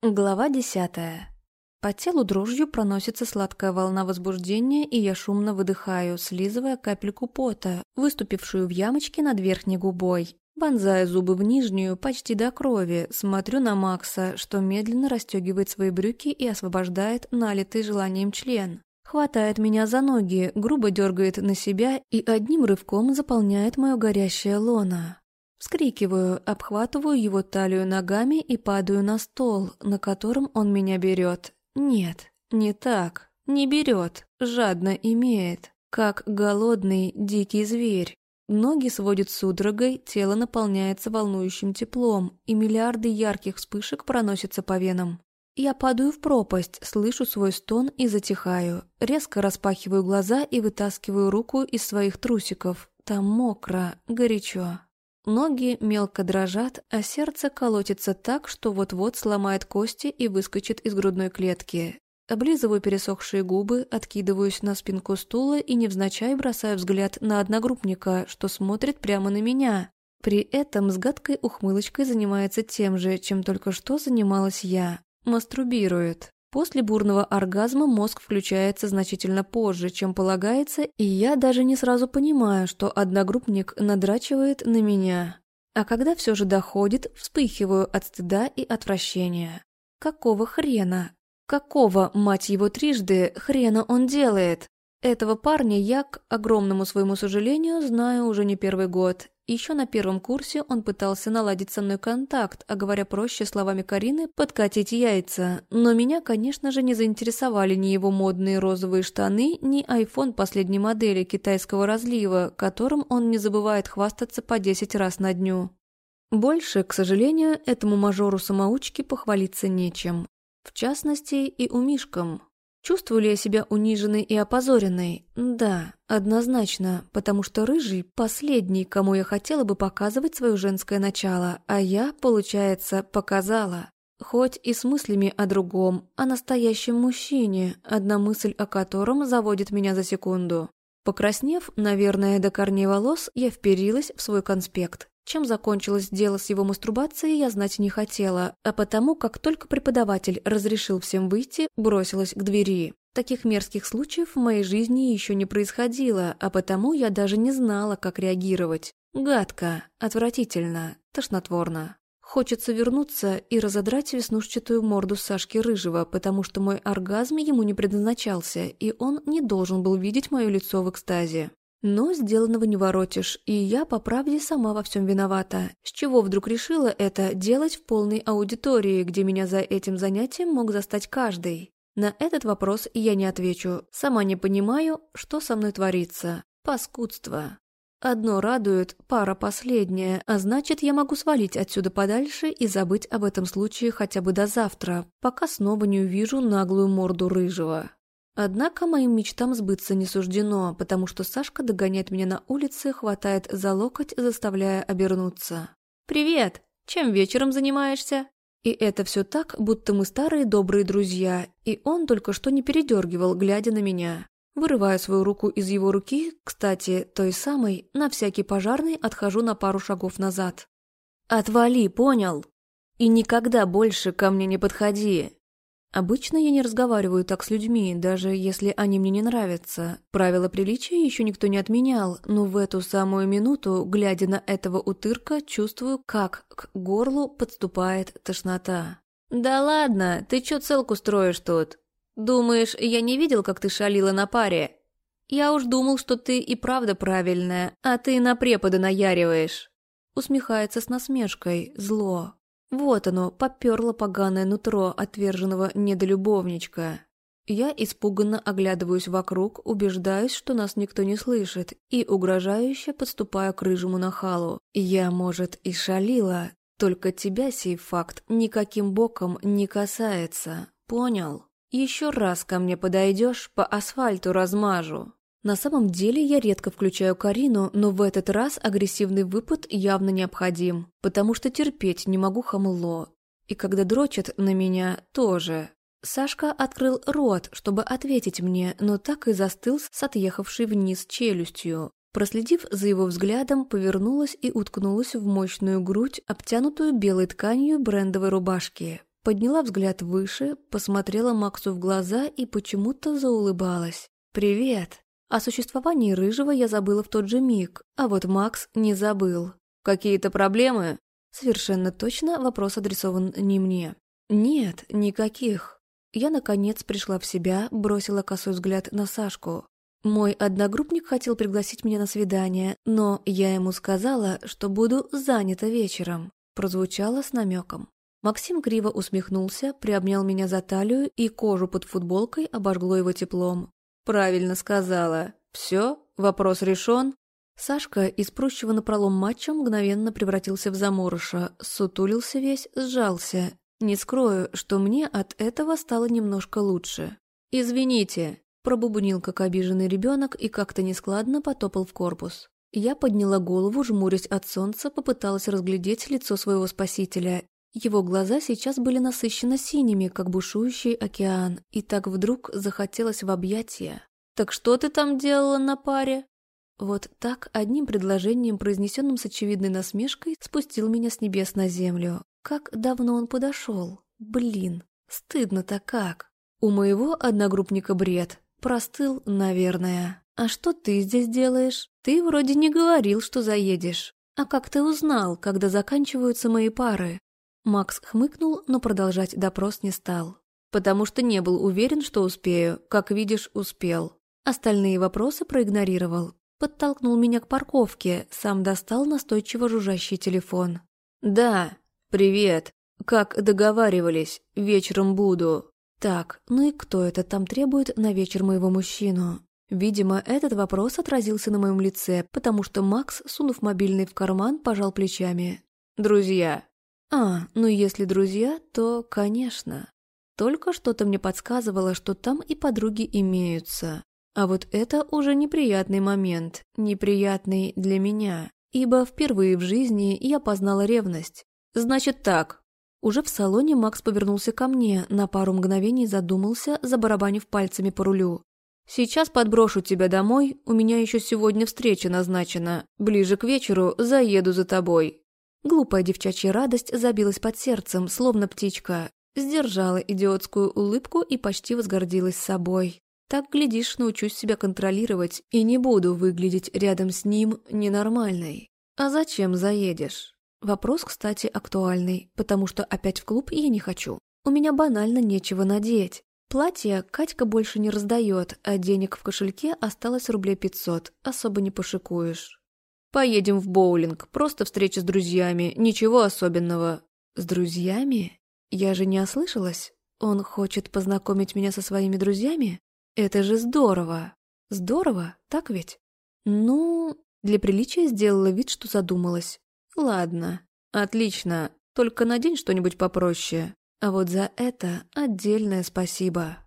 Глава десятая. По телу дрожью проносится сладкая волна возбуждения, и я шумно выдыхаю, слизывая капельку пота, выступившую в ямочке над верхней губой. Вонзая зубы в нижнюю, почти до крови, смотрю на Макса, что медленно расстегивает свои брюки и освобождает налитый желанием член. Хватает меня за ноги, грубо дергает на себя и одним рывком заполняет мое горящее лоно. Вскрикиваю, обхватываю его талию ногами и падаю на стол, на котором он меня берет. Нет, не так. Не берет, жадно имеет. Как голодный, дикий зверь. Ноги сводят судорогой, тело наполняется волнующим теплом, и миллиарды ярких вспышек проносятся по венам. Я падаю в пропасть, слышу свой стон и затихаю. Резко распахиваю глаза и вытаскиваю руку из своих трусиков. Там мокро, горячо. Ноги мелко дрожат, а сердце колотится так, что вот-вот сломает кости и выскочит из грудной клетки. Облизываю пересохшие губы, откидываюсь на спинку стула и невзначай бросаю взгляд на одногруппника, что смотрит прямо на меня. При этом с гадкой ухмылочкой занимается тем же, чем только что занималась я. Мастурбирует. После бурного оргазма мозг включается значительно позже, чем полагается, и я даже не сразу понимаю, что одногруппник надрачивает на меня. А когда все же доходит, вспыхиваю от стыда и отвращения. Какого хрена? Какого, мать его трижды, хрена он делает? Этого парня я, к огромному своему сожалению, знаю уже не первый год, еще на первом курсе он пытался наладить со мной контакт, а говоря проще словами Карины, подкатить яйца. Но меня, конечно же, не заинтересовали ни его модные розовые штаны, ни айфон последней модели китайского разлива, которым он не забывает хвастаться по 10 раз на дню. Больше, к сожалению, этому мажору-самоучке похвалиться нечем. В частности, и у Мишкам. Чувствую ли я себя униженной и опозоренной? Да, однозначно, потому что Рыжий – последний, кому я хотела бы показывать свое женское начало, а я, получается, показала. Хоть и с мыслями о другом, о настоящем мужчине, одна мысль о котором заводит меня за секунду. Покраснев, наверное, до корней волос, я вперилась в свой конспект. Чем закончилось дело с его мастурбацией, я знать не хотела, а потому, как только преподаватель разрешил всем выйти, бросилась к двери. Таких мерзких случаев в моей жизни еще не происходило, а потому я даже не знала, как реагировать. Гадко, отвратительно, тошнотворно. Хочется вернуться и разодрать веснушчатую морду Сашки Рыжего, потому что мой оргазм ему не предназначался, и он не должен был видеть мое лицо в экстазе. Но сделанного не воротишь, и я, по правде, сама во всем виновата. С чего вдруг решила это делать в полной аудитории, где меня за этим занятием мог застать каждый? На этот вопрос я не отвечу. Сама не понимаю, что со мной творится. Паскудство. Одно радует, пара последняя, а значит, я могу свалить отсюда подальше и забыть об этом случае хотя бы до завтра, пока снова не увижу наглую морду рыжего. Однако моим мечтам сбыться не суждено, потому что Сашка догоняет меня на улице, хватает за локоть, заставляя обернуться. «Привет! Чем вечером занимаешься?» И это все так, будто мы старые добрые друзья, и он только что не передергивал, глядя на меня. Вырываю свою руку из его руки, кстати, той самой, на всякий пожарный отхожу на пару шагов назад. «Отвали, понял? И никогда больше ко мне не подходи!» Обычно я не разговариваю так с людьми, даже если они мне не нравятся. Правила приличия еще никто не отменял, но в эту самую минуту, глядя на этого утырка, чувствую, как к горлу подступает тошнота. «Да ладно, ты чё целку строишь тут? Думаешь, я не видел, как ты шалила на паре? Я уж думал, что ты и правда правильная, а ты на препода наяриваешь». Усмехается с насмешкой, зло. Вот оно, поперло поганое нутро отверженного недолюбовничка. Я испуганно оглядываюсь вокруг, убеждаюсь, что нас никто не слышит, и угрожающе подступаю к рыжему нахалу. Я, может, и шалила, только тебя сей факт никаким боком не касается. Понял? Еще раз ко мне подойдешь, по асфальту размажу. На самом деле я редко включаю Карину, но в этот раз агрессивный выпад явно необходим, потому что терпеть не могу хамло. И когда дрочат на меня, тоже. Сашка открыл рот, чтобы ответить мне, но так и застыл с отъехавшей вниз челюстью. Проследив за его взглядом, повернулась и уткнулась в мощную грудь, обтянутую белой тканью брендовой рубашки. Подняла взгляд выше, посмотрела Максу в глаза и почему-то заулыбалась. «Привет!» О существовании Рыжего я забыла в тот же миг, а вот Макс не забыл. «Какие-то проблемы?» Совершенно точно вопрос адресован не мне. «Нет, никаких». Я, наконец, пришла в себя, бросила косой взгляд на Сашку. Мой одногруппник хотел пригласить меня на свидание, но я ему сказала, что буду занята вечером. Прозвучало с намеком. Максим криво усмехнулся, приобнял меня за талию и кожу под футболкой обожгло его теплом. «Правильно сказала. Все, вопрос решен». Сашка из прущего напролом матча мгновенно превратился в заморыша, сутулился весь, сжался. Не скрою, что мне от этого стало немножко лучше. «Извините», – пробубнил как обиженный ребенок и как-то нескладно потопал в корпус. Я подняла голову, жмурясь от солнца, попыталась разглядеть лицо своего спасителя его глаза сейчас были насыщенно синими, как бушующий океан, и так вдруг захотелось в объятия. «Так что ты там делала на паре?» Вот так, одним предложением, произнесенным с очевидной насмешкой, спустил меня с небес на землю. Как давно он подошел? Блин, стыдно-то как. У моего одногруппника бред. Простыл, наверное. А что ты здесь делаешь? Ты вроде не говорил, что заедешь. А как ты узнал, когда заканчиваются мои пары? Макс хмыкнул, но продолжать допрос не стал. Потому что не был уверен, что успею. Как видишь, успел. Остальные вопросы проигнорировал. Подтолкнул меня к парковке, сам достал настойчиво жужжащий телефон. «Да, привет. Как договаривались, вечером буду». Так, ну и кто это там требует на вечер моего мужчину? Видимо, этот вопрос отразился на моем лице, потому что Макс, сунув мобильный в карман, пожал плечами. «Друзья, а, ну если друзья, то, конечно. Только что-то мне подсказывало, что там и подруги имеются. А вот это уже неприятный момент, неприятный для меня, ибо впервые в жизни я познала ревность. Значит так. Уже в салоне Макс повернулся ко мне, на пару мгновений задумался, забарабанив пальцами по рулю. «Сейчас подброшу тебя домой, у меня еще сегодня встреча назначена. Ближе к вечеру заеду за тобой. Глупая девчачья радость забилась под сердцем, словно птичка. Сдержала идиотскую улыбку и почти возгордилась собой. Так, глядишь, научусь себя контролировать и не буду выглядеть рядом с ним ненормальной. А зачем заедешь? Вопрос, кстати, актуальный, потому что опять в клуб я не хочу. У меня банально нечего надеть. Платье Катька больше не раздает, а денег в кошельке осталось рублей пятьсот, особо не пошикуешь. Поедем в боулинг, просто встреча с друзьями, ничего особенного». «С друзьями? Я же не ослышалась? Он хочет познакомить меня со своими друзьями? Это же здорово! Здорово, так ведь?» «Ну...» Для приличия сделала вид, что задумалась. «Ладно, отлично, только надень что-нибудь попроще. А вот за это отдельное спасибо».